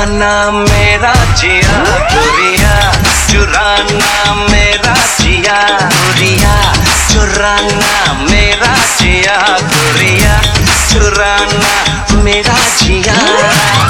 चुराना मेरा जिया गुरिया चुराना मेरा जिया गुरिया चुराना मेरा जिया गुरिया चुराना मेरा जिया।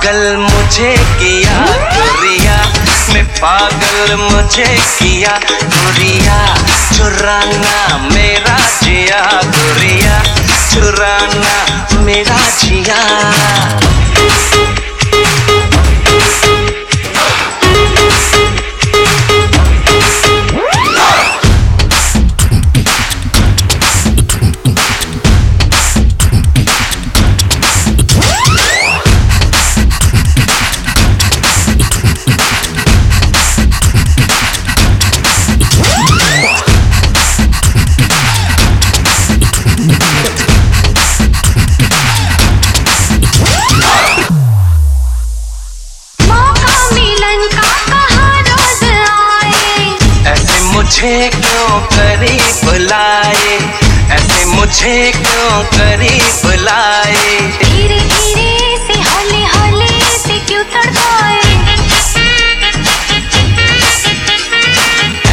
पागल मुझे किया दुरिया में पागल मुझे किया दुरिया चुराना मेरा जिया दुरिया चुराना मेरा जिया। मुझे क्यों करीब लाए? ऐसे मुझे क्यों करीब लाए? धीरे धीरे से हौले हौले से क्यों तड़पाए?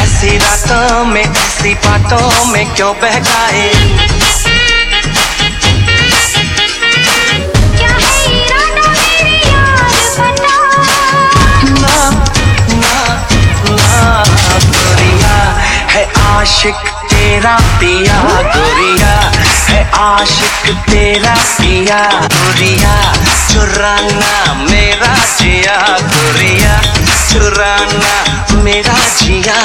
ऐसी रातों में ऐसी बातों में क्यों बहकाए? आशिक तेरा पिया गोरिया है आशिक तेरा पिया गोरिया चुराना मेरा जिया गोरिया चुराना मेरा जिया।